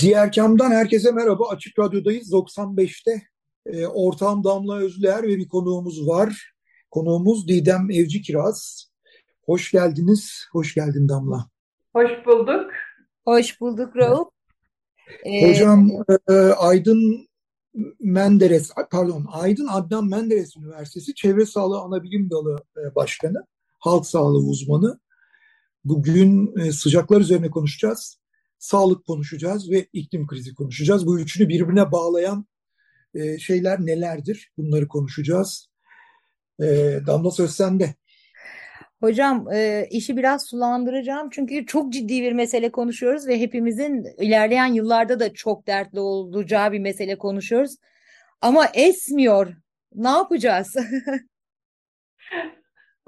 Diğer kamdan herkese merhaba. Açık Radyo'dayız 95'te. E, ortağım Damla Özlüer ve bir konuğumuz var. Konuğumuz Didem Evci Kiraz. Hoş geldiniz. Hoş geldin Damla. Hoş bulduk. Hoş bulduk Rauf. Ee, Hocam e, Aydın Menderes, pardon Aydın Adnan Menderes Üniversitesi Çevre Sağlığı Anabilim Dalı e, Başkanı, halk sağlığı uzmanı. Bugün e, sıcaklar üzerine konuşacağız sağlık konuşacağız ve iklim krizi konuşacağız. Bu üçünü birbirine bağlayan e, şeyler nelerdir? Bunları konuşacağız. E, Damla söz sende. Hocam e, işi biraz sulandıracağım çünkü çok ciddi bir mesele konuşuyoruz ve hepimizin ilerleyen yıllarda da çok dertli olacağı bir mesele konuşuyoruz. Ama esmiyor. Ne yapacağız?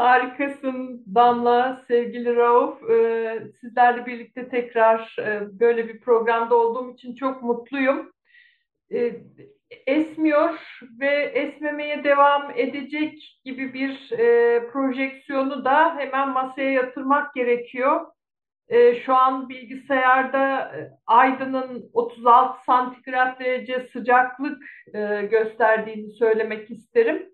Harikasın Damla, sevgili Rauf. Ee, sizlerle birlikte tekrar e, böyle bir programda olduğum için çok mutluyum. Ee, esmiyor ve esmemeye devam edecek gibi bir e, projeksiyonu da hemen masaya yatırmak gerekiyor. E, şu an bilgisayarda e, Aydın'ın 36 santigrat derece sıcaklık e, gösterdiğini söylemek isterim.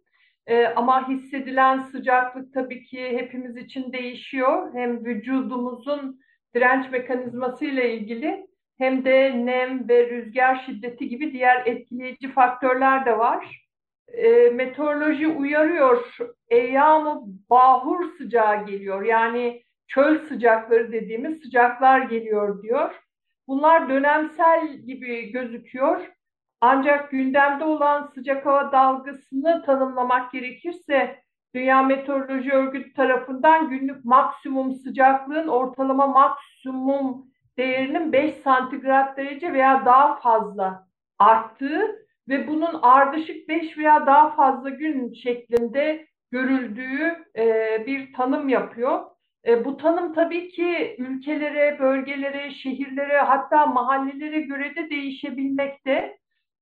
E, ama hissedilen sıcaklık tabii ki hepimiz için değişiyor. Hem vücudumuzun direnç mekanizması ile ilgili hem de nem ve rüzgar şiddeti gibi diğer etkileyici faktörler de var. E, meteoroloji uyarıyor. Eyyam-ı bahur sıcağı geliyor. Yani çöl sıcakları dediğimiz sıcaklar geliyor diyor. Bunlar dönemsel gibi gözüküyor. Ancak gündemde olan sıcak hava dalgasını tanımlamak gerekirse Dünya Meteoroloji Örgütü tarafından günlük maksimum sıcaklığın ortalama maksimum değerinin 5 santigrat derece veya daha fazla arttığı ve bunun ardışık 5 veya daha fazla gün şeklinde görüldüğü e, bir tanım yapıyor. E, bu tanım tabii ki ülkelere, bölgelere, şehirlere hatta mahallelere göre de değişebilmekte.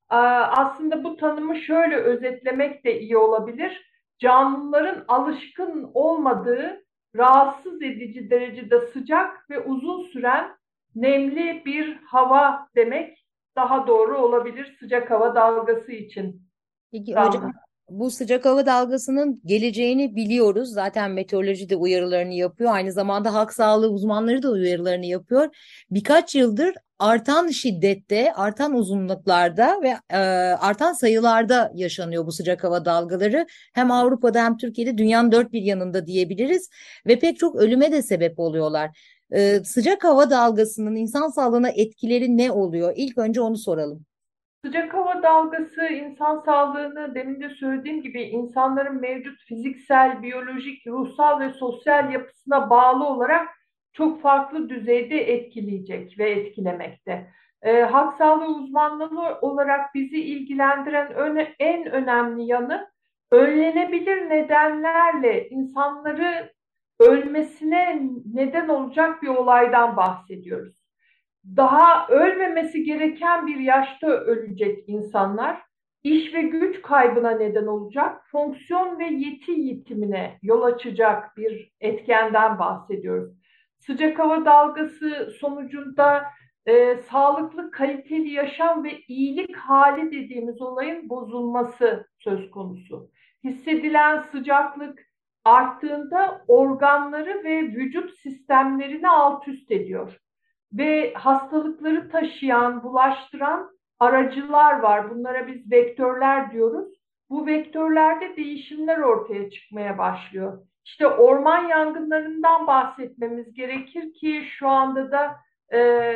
Aslında bu tanımı şöyle özetlemek de iyi olabilir. Canlıların alışkın olmadığı rahatsız edici derecede sıcak ve uzun süren nemli bir hava demek daha doğru olabilir sıcak hava dalgası için. Peki hocam bu sıcak hava dalgasının geleceğini biliyoruz. Zaten meteoroloji de uyarılarını yapıyor. Aynı zamanda halk sağlığı uzmanları da uyarılarını yapıyor. Birkaç yıldır artan şiddette, artan uzunluklarda ve e, artan sayılarda yaşanıyor bu sıcak hava dalgaları. Hem Avrupa'da hem Türkiye'de dünyanın dört bir yanında diyebiliriz ve pek çok ölüme de sebep oluyorlar. E, sıcak hava dalgasının insan sağlığına etkileri ne oluyor? İlk önce onu soralım. Sıcak hava dalgası insan sağlığını demin de söylediğim gibi insanların mevcut fiziksel, biyolojik, ruhsal ve sosyal yapısına bağlı olarak çok farklı düzeyde etkileyecek ve etkilemekte. E, halk sağlığı uzmanlığı olarak bizi ilgilendiren öne, en önemli yanı önlenebilir nedenlerle insanları ölmesine neden olacak bir olaydan bahsediyoruz. Daha ölmemesi gereken bir yaşta ölecek insanlar iş ve güç kaybına neden olacak, fonksiyon ve yeti yitimine yol açacak bir etkenden bahsediyoruz sıcak hava dalgası sonucunda e, sağlıklı, kaliteli yaşam ve iyilik hali dediğimiz olayın bozulması söz konusu. Hissedilen sıcaklık arttığında organları ve vücut sistemlerini alt üst ediyor. Ve hastalıkları taşıyan, bulaştıran aracılar var. Bunlara biz vektörler diyoruz. Bu vektörlerde değişimler ortaya çıkmaya başlıyor. İşte orman yangınlarından bahsetmemiz gerekir ki şu anda da e,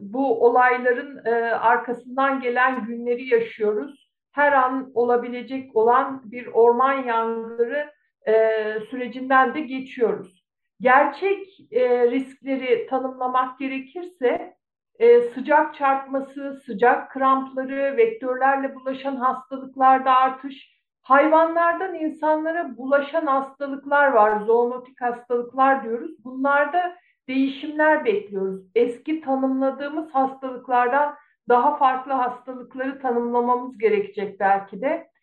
bu olayların e, arkasından gelen günleri yaşıyoruz. Her an olabilecek olan bir orman yangını e, sürecinden de geçiyoruz. Gerçek e, riskleri tanımlamak gerekirse e, sıcak çarpması, sıcak krampları, vektörlerle bulaşan hastalıklarda artış, hayvanlardan insanlara bulaşan hastalıklar var, zoonotik hastalıklar diyoruz. Bunlarda değişimler bekliyoruz. Eski tanımladığımız hastalıklardan daha farklı hastalıkları tanımlamamız gerekecek belki de.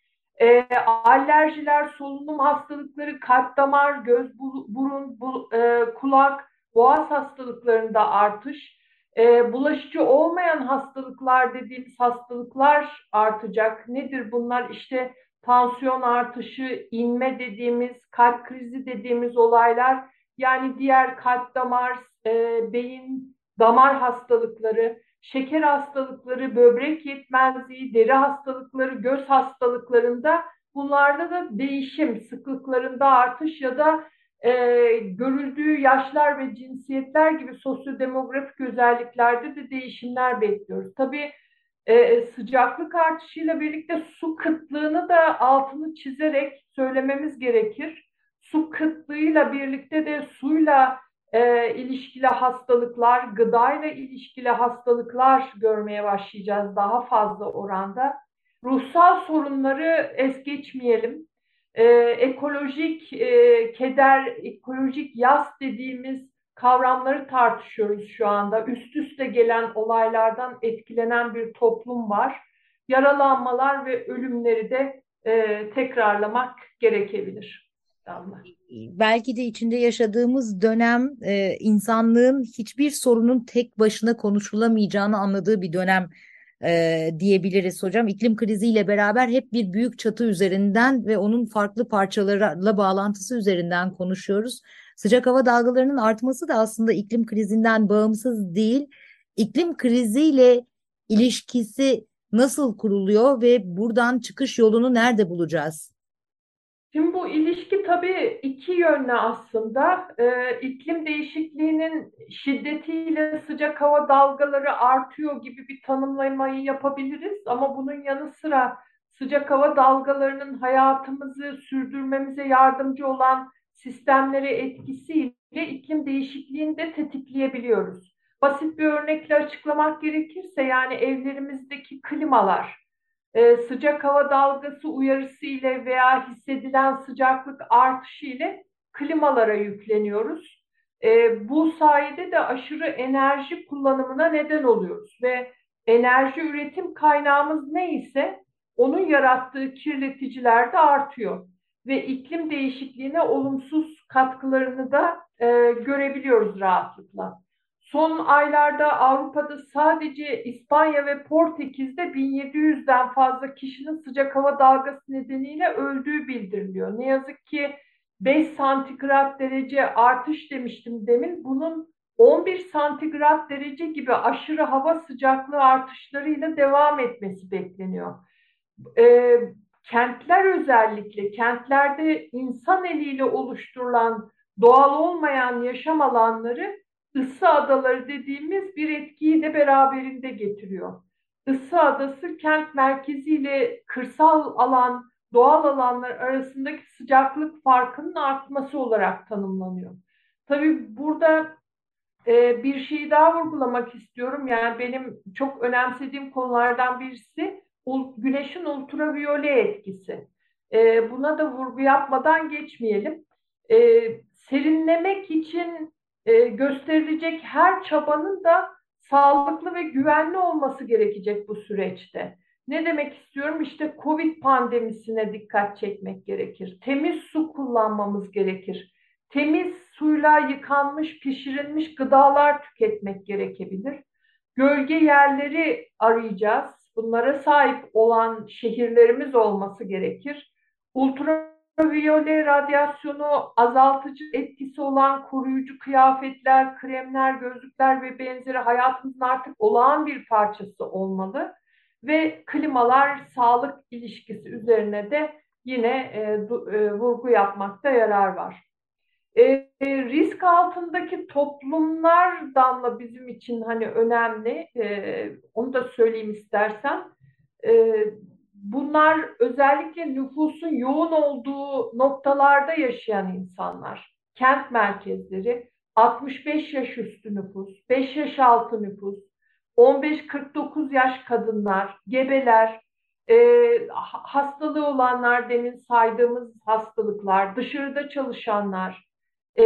E, alerjiler, solunum hastalıkları, kalp damar, göz, burun, bu, e, kulak, boğaz hastalıklarında artış, e, bulaşıcı olmayan hastalıklar dediğimiz hastalıklar artacak. Nedir bunlar? İşte tansiyon artışı, inme dediğimiz, kalp krizi dediğimiz olaylar, yani diğer kalp damar, e, beyin, damar hastalıkları, şeker hastalıkları, böbrek yetmezliği, deri hastalıkları, göz hastalıklarında bunlarda da değişim, sıklıklarında artış ya da e, görüldüğü yaşlar ve cinsiyetler gibi sosyodemografik özelliklerde de değişimler bekliyoruz. Tabii e, sıcaklık artışıyla birlikte su kıtlığını da altını çizerek söylememiz gerekir. Su kıtlığıyla birlikte de suyla e, ilişkili hastalıklar, gıdayla ilişkili hastalıklar görmeye başlayacağız daha fazla oranda. Ruhsal sorunları es geçmeyelim. E, ekolojik e, keder, ekolojik yas dediğimiz kavramları tartışıyoruz şu anda. Üst üste gelen olaylardan etkilenen bir toplum var. Yaralanmalar ve ölümleri de e, tekrarlamak gerekebilir. Belki de içinde yaşadığımız dönem e, insanlığın hiçbir sorunun tek başına konuşulamayacağını anladığı bir dönem e, diyebiliriz hocam. İklim kriziyle beraber hep bir büyük çatı üzerinden ve onun farklı parçalarla bağlantısı üzerinden konuşuyoruz. Sıcak hava dalgalarının artması da aslında iklim krizinden bağımsız değil. İklim kriziyle ilişkisi nasıl kuruluyor ve buradan çıkış yolunu nerede bulacağız? Şimdi bu ilişki tabii iki yönlü aslında. Ee, iklim değişikliğinin şiddetiyle sıcak hava dalgaları artıyor gibi bir tanımlamayı yapabiliriz. Ama bunun yanı sıra sıcak hava dalgalarının hayatımızı sürdürmemize yardımcı olan sistemleri etkisiyle iklim değişikliğini de tetikleyebiliyoruz. Basit bir örnekle açıklamak gerekirse yani evlerimizdeki klimalar e, sıcak hava dalgası uyarısı ile veya hissedilen sıcaklık artışı ile klimalara yükleniyoruz. E, bu sayede de aşırı enerji kullanımına neden oluyoruz ve enerji üretim kaynağımız neyse onun yarattığı kirleticiler de artıyor ve iklim değişikliğine olumsuz katkılarını da e, görebiliyoruz rahatlıkla. Son aylarda Avrupa'da sadece İspanya ve Portekiz'de 1700'den fazla kişinin sıcak hava dalgası nedeniyle öldüğü bildiriliyor. Ne yazık ki 5 santigrat derece artış demiştim demin. Bunun 11 santigrat derece gibi aşırı hava sıcaklığı artışlarıyla devam etmesi bekleniyor. Ee, kentler özellikle, kentlerde insan eliyle oluşturulan doğal olmayan yaşam alanları ısı adaları dediğimiz bir etkiyi de beraberinde getiriyor. Isı adası kent merkezi ile kırsal alan, doğal alanlar arasındaki sıcaklık farkının artması olarak tanımlanıyor. Tabii burada e, bir şeyi daha vurgulamak istiyorum. Yani benim çok önemsediğim konulardan birisi güneşin ultraviyole etkisi. E, buna da vurgu yapmadan geçmeyelim. E, serinlemek için e, gösterilecek her çabanın da sağlıklı ve güvenli olması gerekecek bu süreçte. Ne demek istiyorum? İşte Covid pandemisine dikkat çekmek gerekir. Temiz su kullanmamız gerekir. Temiz suyla yıkanmış, pişirilmiş gıdalar tüketmek gerekebilir. Gölge yerleri arayacağız. Bunlara sahip olan şehirlerimiz olması gerekir. Ultra ultraviyole radyasyonu azaltıcı etkisi olan koruyucu kıyafetler, kremler, gözlükler ve benzeri hayatımızın artık olağan bir parçası olmalı. Ve klimalar sağlık ilişkisi üzerine de yine e, du, e, vurgu yapmakta yarar var. E, risk altındaki toplumlardan da bizim için hani önemli, e, onu da söyleyeyim istersen. E, bunlar özellikle nüfusun yoğun olduğu noktalarda yaşayan insanlar. kent merkezleri, 65 yaş üstü nüfus, 5 yaş altı nüfus, 15-49 yaş kadınlar, gebeler, e, hastalığı olanlar demin saydığımız hastalıklar, dışarıda çalışanlar, e,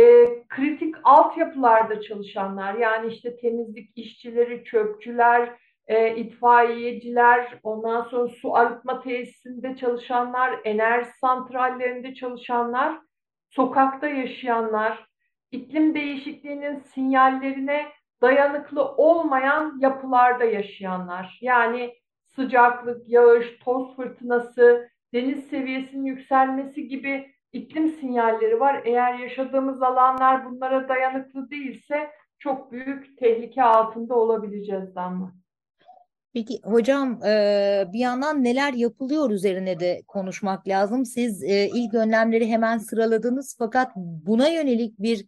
kritik altyapılarda çalışanlar yani işte temizlik işçileri, çöpçüler, e, itfaiyeciler, ondan sonra su arıtma tesisinde çalışanlar, enerji santrallerinde çalışanlar, sokakta yaşayanlar, iklim değişikliğinin sinyallerine dayanıklı olmayan yapılarda yaşayanlar. Yani sıcaklık, yağış, toz fırtınası, deniz seviyesinin yükselmesi gibi iklim sinyalleri var. Eğer yaşadığımız alanlar bunlara dayanıklı değilse çok büyük tehlike altında olabileceğiz Damla. Peki hocam bir yandan neler yapılıyor üzerine de konuşmak lazım. Siz ilk önlemleri hemen sıraladınız fakat buna yönelik bir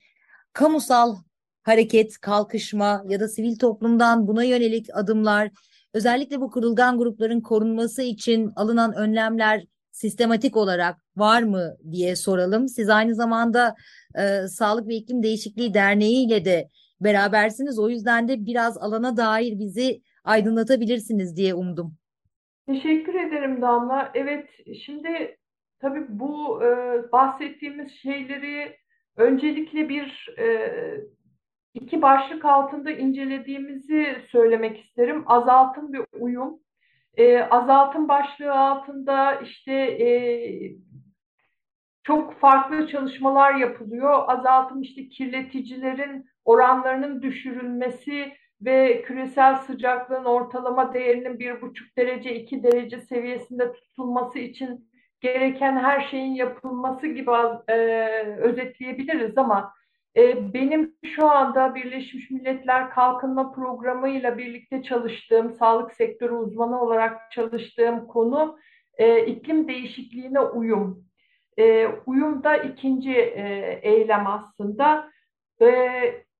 kamusal hareket, kalkışma ya da sivil toplumdan buna yönelik adımlar, özellikle bu kırılgan grupların korunması için alınan önlemler sistematik olarak var mı diye soralım. Siz aynı zamanda Sağlık ve İklim Değişikliği Derneği ile de berabersiniz. O yüzden de biraz alana dair bizi aydınlatabilirsiniz diye umdum. Teşekkür ederim Damla. Evet, şimdi tabii bu e, bahsettiğimiz şeyleri öncelikle bir e, iki başlık altında incelediğimizi söylemek isterim. Azaltım ve uyum. E, azaltım başlığı altında işte e, çok farklı çalışmalar yapılıyor. Azaltım işte kirleticilerin oranlarının düşürülmesi ve küresel sıcaklığın ortalama değerinin bir buçuk derece, iki derece seviyesinde tutulması için gereken her şeyin yapılması gibi e, özetleyebiliriz ama e, benim şu anda Birleşmiş Milletler Kalkınma Programı ile birlikte çalıştığım, sağlık sektörü uzmanı olarak çalıştığım konu e, iklim değişikliğine uyum. E, uyum da ikinci e, eylem aslında. E,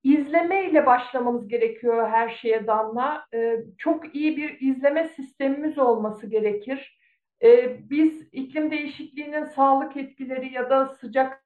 izleme ile başlamamız gerekiyor her şeye Damla. E, çok iyi bir izleme sistemimiz olması gerekir. E, biz iklim değişikliğinin sağlık etkileri ya da sıcak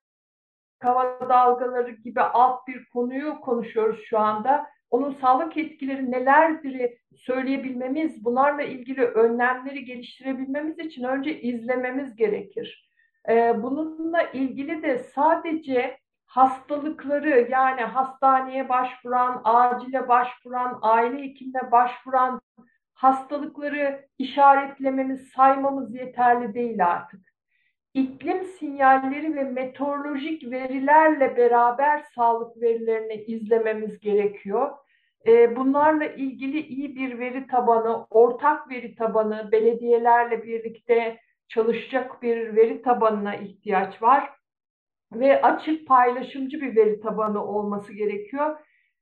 hava dalgaları gibi alt bir konuyu konuşuyoruz şu anda. Onun sağlık etkileri nelerdir söyleyebilmemiz, bunlarla ilgili önlemleri geliştirebilmemiz için önce izlememiz gerekir. Ee, bununla ilgili de sadece hastalıkları yani hastaneye başvuran, acile başvuran, aile hekimine başvuran hastalıkları işaretlememiz, saymamız yeterli değil artık iklim sinyalleri ve meteorolojik verilerle beraber sağlık verilerini izlememiz gerekiyor. Ee, bunlarla ilgili iyi bir veri tabanı, ortak veri tabanı, belediyelerle birlikte çalışacak bir veri tabanına ihtiyaç var ve açık paylaşımcı bir veri tabanı olması gerekiyor.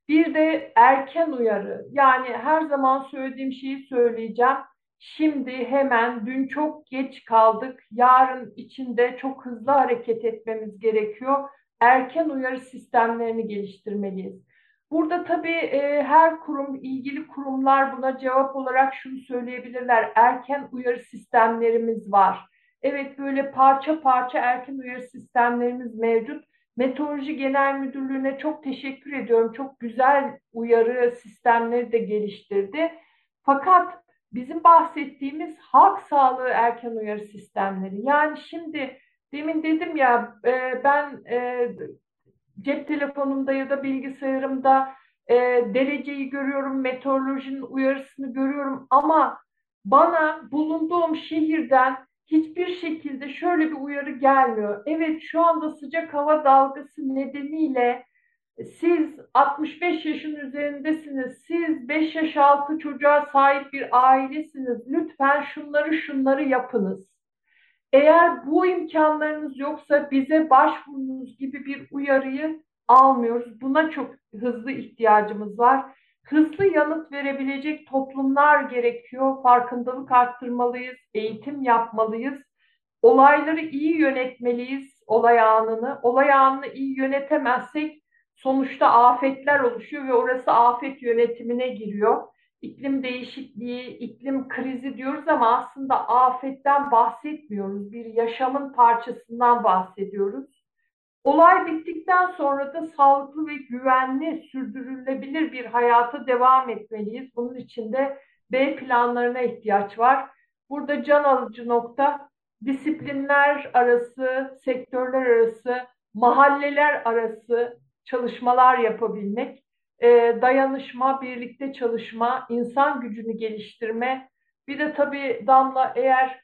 Bir de erken uyarı. Yani her zaman söylediğim şeyi söyleyeceğim. Şimdi hemen dün çok geç kaldık. Yarın içinde çok hızlı hareket etmemiz gerekiyor. Erken uyarı sistemlerini geliştirmeliyiz. Burada tabii e, her kurum, ilgili kurumlar buna cevap olarak şunu söyleyebilirler. Erken uyarı sistemlerimiz var. Evet böyle parça parça erken uyarı sistemlerimiz mevcut. Meteoroloji Genel Müdürlüğü'ne çok teşekkür ediyorum. Çok güzel uyarı sistemleri de geliştirdi. Fakat bizim bahsettiğimiz halk sağlığı erken uyarı sistemleri. Yani şimdi demin dedim ya e, ben e, cep telefonumda ya da bilgisayarımda e, dereceyi görüyorum, meteorolojinin uyarısını görüyorum ama bana bulunduğum şehirden hiçbir şekilde şöyle bir uyarı gelmiyor. Evet şu anda sıcak hava dalgası nedeniyle siz 65 yaşın üzerindesiniz, siz 5 yaş altı çocuğa sahip bir ailesiniz. Lütfen şunları şunları yapınız. Eğer bu imkanlarınız yoksa bize başvurunuz gibi bir uyarıyı almıyoruz. Buna çok hızlı ihtiyacımız var. Hızlı yanıt verebilecek toplumlar gerekiyor. Farkındalık arttırmalıyız, eğitim yapmalıyız. Olayları iyi yönetmeliyiz, olay anını. Olay anını iyi yönetemezsek sonuçta afetler oluşuyor ve orası afet yönetimine giriyor. İklim değişikliği, iklim krizi diyoruz ama aslında afetten bahsetmiyoruz. Bir yaşamın parçasından bahsediyoruz. Olay bittikten sonra da sağlıklı ve güvenli, sürdürülebilir bir hayata devam etmeliyiz. Bunun için de B planlarına ihtiyaç var. Burada can alıcı nokta disiplinler arası, sektörler arası, mahalleler arası çalışmalar yapabilmek, e, dayanışma, birlikte çalışma, insan gücünü geliştirme. Bir de tabii Damla eğer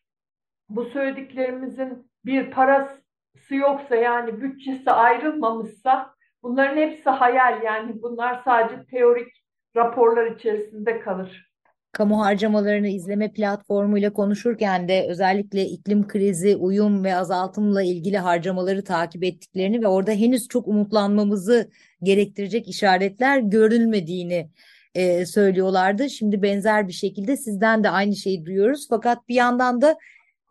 bu söylediklerimizin bir parası yoksa yani bütçesi ayrılmamışsa bunların hepsi hayal yani bunlar sadece teorik raporlar içerisinde kalır. Kamu harcamalarını izleme platformuyla konuşurken de özellikle iklim krizi, uyum ve azaltımla ilgili harcamaları takip ettiklerini ve orada henüz çok umutlanmamızı gerektirecek işaretler görülmediğini e, söylüyorlardı. Şimdi benzer bir şekilde sizden de aynı şeyi duyuyoruz. Fakat bir yandan da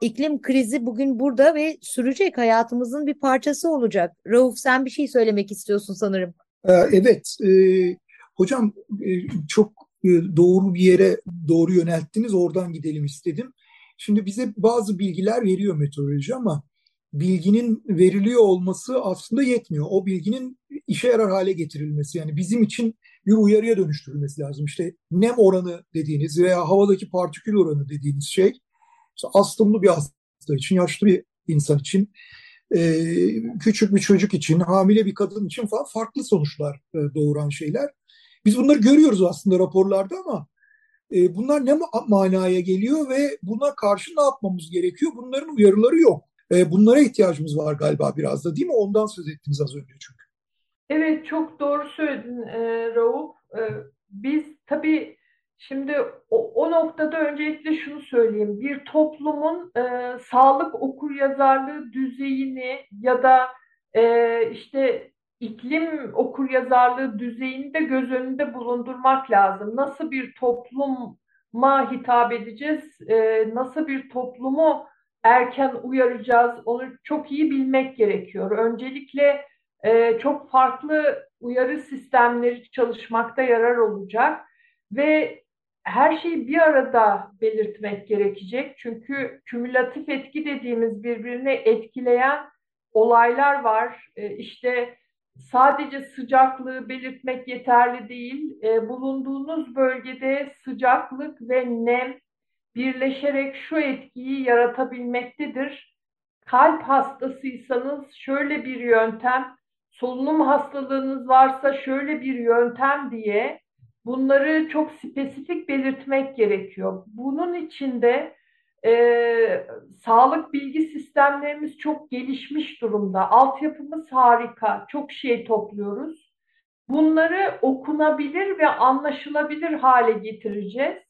iklim krizi bugün burada ve sürecek hayatımızın bir parçası olacak. Rauf sen bir şey söylemek istiyorsun sanırım. Ee, evet, e, hocam e, çok e, doğru bir yere doğru yönelttiniz. Oradan gidelim istedim. Şimdi bize bazı bilgiler veriyor meteoroloji ama bilginin veriliyor olması aslında yetmiyor. O bilginin işe yarar hale getirilmesi yani bizim için bir uyarıya dönüştürülmesi lazım. İşte nem oranı dediğiniz veya havadaki partikül oranı dediğiniz şey işte astımlı bir hasta için, yaşlı bir insan için, e, küçük bir çocuk için, hamile bir kadın için falan farklı sonuçlar e, doğuran şeyler. Biz bunları görüyoruz aslında raporlarda ama e, bunlar ne manaya geliyor ve buna karşı ne yapmamız gerekiyor? Bunların uyarıları yok. Bunlara ihtiyacımız var galiba biraz da değil mi? Ondan söz ettiniz az önce çünkü. Evet çok doğru söyledin e, Rauf. E, biz tabii Şimdi o, o noktada öncelikle şunu söyleyeyim. Bir toplumun e, sağlık okuryazarlığı düzeyini ya da e, işte iklim okuryazarlığı düzeyini de göz önünde bulundurmak lazım. Nasıl bir topluma hitap edeceğiz? E, nasıl bir toplumu erken uyaracağız? Onu çok iyi bilmek gerekiyor. Öncelikle e, çok farklı uyarı sistemleri çalışmakta yarar olacak ve her şeyi bir arada belirtmek gerekecek. Çünkü kümülatif etki dediğimiz birbirine etkileyen olaylar var. E, işte sadece sıcaklığı belirtmek yeterli değil. E, bulunduğunuz bölgede sıcaklık ve nem birleşerek şu etkiyi yaratabilmektedir. Kalp hastasıysanız şöyle bir yöntem, solunum hastalığınız varsa şöyle bir yöntem diye Bunları çok spesifik belirtmek gerekiyor. Bunun içinde e, sağlık bilgi sistemlerimiz çok gelişmiş durumda. Altyapımız harika, çok şey topluyoruz. Bunları okunabilir ve anlaşılabilir hale getireceğiz.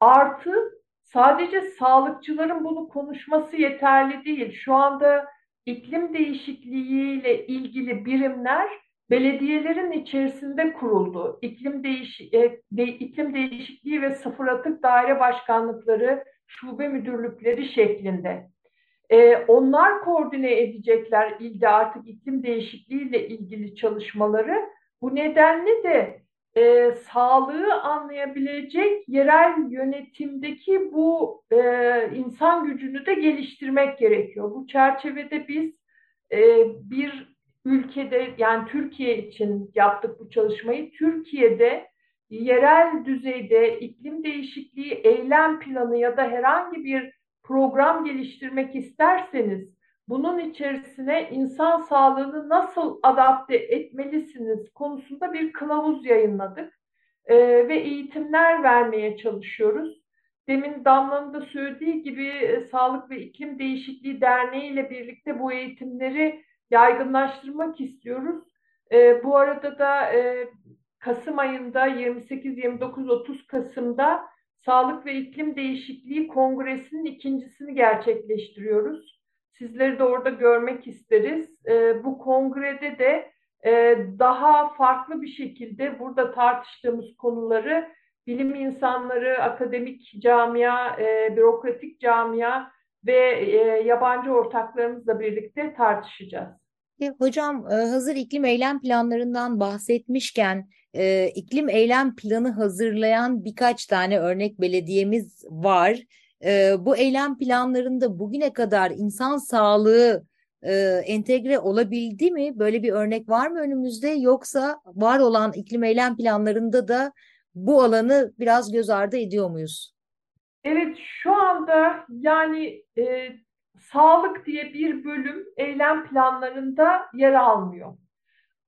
Artı sadece sağlıkçıların bunu konuşması yeterli değil. Şu anda iklim değişikliğiyle ilgili birimler belediyelerin içerisinde kuruldu. İklim, değiş e, de, iklim değişikliği ve sıfır atık daire başkanlıkları, şube müdürlükleri şeklinde. E, onlar koordine edecekler ilde artık iklim değişikliği ile ilgili çalışmaları. Bu nedenle de e, sağlığı anlayabilecek yerel yönetimdeki bu e, insan gücünü de geliştirmek gerekiyor. Bu çerçevede biz e, bir ülkede yani Türkiye için yaptık bu çalışmayı. Türkiye'de yerel düzeyde iklim değişikliği eylem planı ya da herhangi bir program geliştirmek isterseniz bunun içerisine insan sağlığını nasıl adapte etmelisiniz konusunda bir kılavuz yayınladık ee, ve eğitimler vermeye çalışıyoruz. Demin Damla'nın da söylediği gibi e, Sağlık ve İklim Değişikliği Derneği ile birlikte bu eğitimleri yaygınlaştırmak istiyoruz. E, bu arada da e, Kasım ayında 28, 29, 30 Kasım'da Sağlık ve İklim Değişikliği Kongresi'nin ikincisini gerçekleştiriyoruz. Sizleri de orada görmek isteriz. E, bu kongrede de e, daha farklı bir şekilde burada tartıştığımız konuları bilim insanları, akademik camia, e, bürokratik camia ve e, yabancı ortaklarımızla birlikte tartışacağız. E, hocam e, hazır iklim eylem planlarından bahsetmişken e, iklim eylem planı hazırlayan birkaç tane örnek belediyemiz var. E, bu eylem planlarında bugüne kadar insan sağlığı e, entegre olabildi mi? Böyle bir örnek var mı önümüzde? Yoksa var olan iklim eylem planlarında da bu alanı biraz göz ardı ediyor muyuz? Evet, şu anda yani e, sağlık diye bir bölüm eylem planlarında yer almıyor.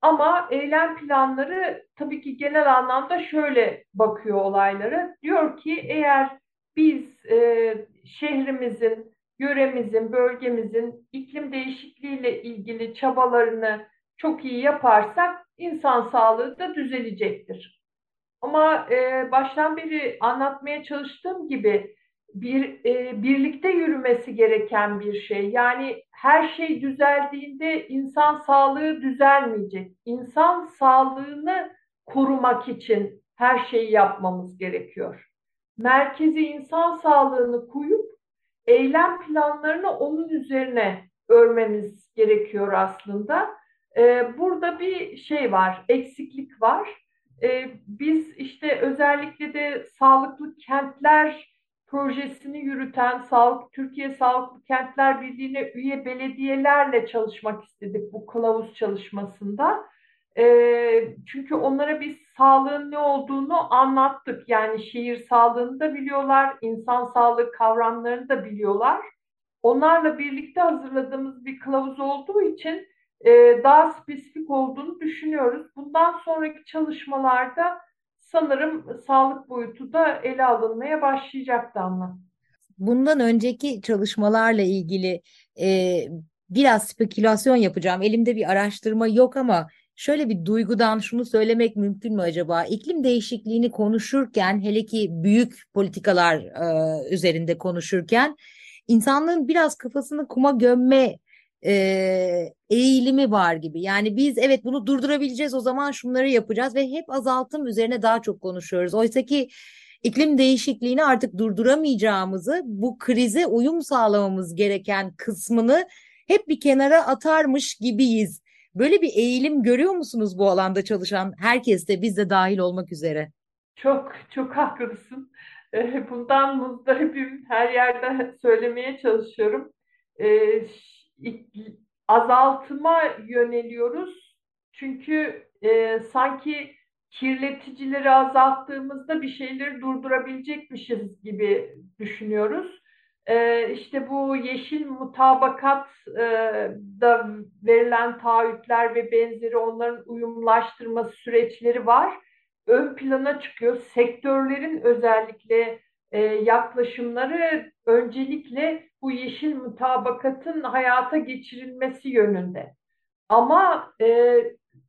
Ama eylem planları tabii ki genel anlamda şöyle bakıyor olaylara. Diyor ki eğer biz e, şehrimizin, yöremizin, bölgemizin iklim değişikliğiyle ilgili çabalarını çok iyi yaparsak insan sağlığı da düzelecektir. Ama e, baştan beri anlatmaya çalıştığım gibi bir e, birlikte yürümesi gereken bir şey. Yani her şey düzeldiğinde insan sağlığı düzelmeyecek. İnsan sağlığını korumak için her şeyi yapmamız gerekiyor. Merkezi insan sağlığını koyup eylem planlarını onun üzerine örmemiz gerekiyor aslında. Ee, burada bir şey var, eksiklik var. Ee, biz işte özellikle de sağlıklı kentler projesini yürüten Sağlık Türkiye Sağlıklı Kentler Birliği'ne üye belediyelerle çalışmak istedik bu kılavuz çalışmasında. E, çünkü onlara biz sağlığın ne olduğunu anlattık. Yani şehir sağlığını da biliyorlar, insan sağlığı kavramlarını da biliyorlar. Onlarla birlikte hazırladığımız bir kılavuz olduğu için e, daha spesifik olduğunu düşünüyoruz. Bundan sonraki çalışmalarda sanırım sağlık boyutu da ele alınmaya başlayacak Damla. Bundan önceki çalışmalarla ilgili e, biraz spekülasyon yapacağım. Elimde bir araştırma yok ama şöyle bir duygudan şunu söylemek mümkün mü acaba? İklim değişikliğini konuşurken hele ki büyük politikalar e, üzerinde konuşurken insanlığın biraz kafasını kuma gömme e, eğilimi var gibi. Yani biz evet bunu durdurabileceğiz o zaman şunları yapacağız ve hep azaltım üzerine daha çok konuşuyoruz. Oysa ki iklim değişikliğini artık durduramayacağımızı, bu krize uyum sağlamamız gereken kısmını hep bir kenara atarmış gibiyiz. Böyle bir eğilim görüyor musunuz bu alanda çalışan herkeste biz de dahil olmak üzere? Çok çok haklısın. Bundan muzdaribim her yerde söylemeye çalışıyorum azaltıma yöneliyoruz. Çünkü e, sanki kirleticileri azalttığımızda bir şeyleri durdurabilecekmişiz gibi düşünüyoruz. E, işte bu yeşil mutabakat e, da verilen taahhütler ve benzeri onların uyumlaştırma süreçleri var. Ön plana çıkıyor. Sektörlerin özellikle e, yaklaşımları öncelikle bu yeşil mutabakatın hayata geçirilmesi yönünde. Ama e,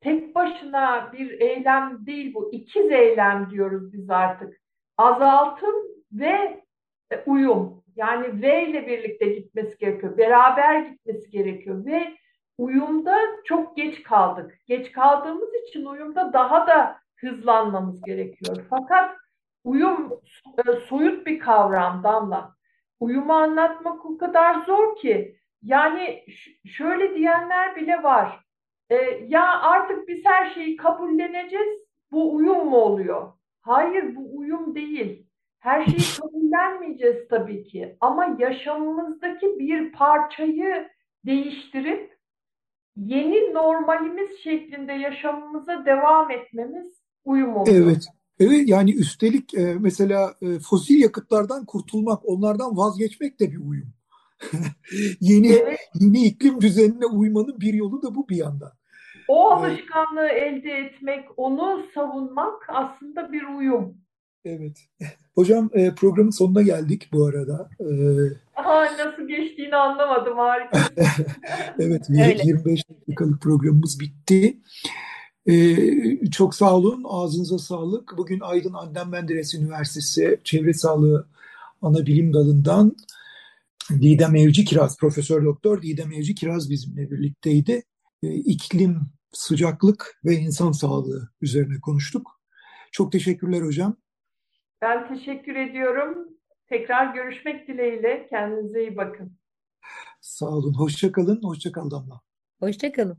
tek başına bir eylem değil bu. İkiz eylem diyoruz biz artık. Azaltım ve e, uyum. Yani V ile birlikte gitmesi gerekiyor. Beraber gitmesi gerekiyor ve uyumda çok geç kaldık. Geç kaldığımız için uyumda daha da hızlanmamız gerekiyor. Fakat uyum e, soyut bir kavram Damla uyumu anlatmak o kadar zor ki. Yani şöyle diyenler bile var. E, ya artık biz her şeyi kabulleneceğiz. Bu uyum mu oluyor? Hayır bu uyum değil. Her şeyi kabullenmeyeceğiz tabii ki. Ama yaşamımızdaki bir parçayı değiştirip yeni normalimiz şeklinde yaşamımıza devam etmemiz uyum oluyor. Evet. Evet yani üstelik e, mesela e, fosil yakıtlardan kurtulmak, onlardan vazgeçmek de bir uyum. yeni evet. yeni iklim düzenine uymanın bir yolu da bu bir yandan. O alışkanlığı evet. elde etmek, onu savunmak aslında bir uyum. Evet. Hocam e, programın sonuna geldik bu arada. Ee, Aha, nasıl geçtiğini anlamadım harika. evet, Öyle. 25 dakikalık programımız bitti. Ee, çok sağ olun, ağzınıza sağlık. Bugün Aydın Adnan Menderes Üniversitesi Çevre Sağlığı Ana Bilim Dalı'ndan Didem Evci Kiraz, Profesör Doktor Didem Evci Kiraz bizimle birlikteydi. Ee, iklim, sıcaklık ve insan sağlığı üzerine konuştuk. Çok teşekkürler hocam. Ben teşekkür ediyorum. Tekrar görüşmek dileğiyle. Kendinize iyi bakın. Sağ olun. Hoşça kalın. Hoşça kal Damla. Hoşça kalın.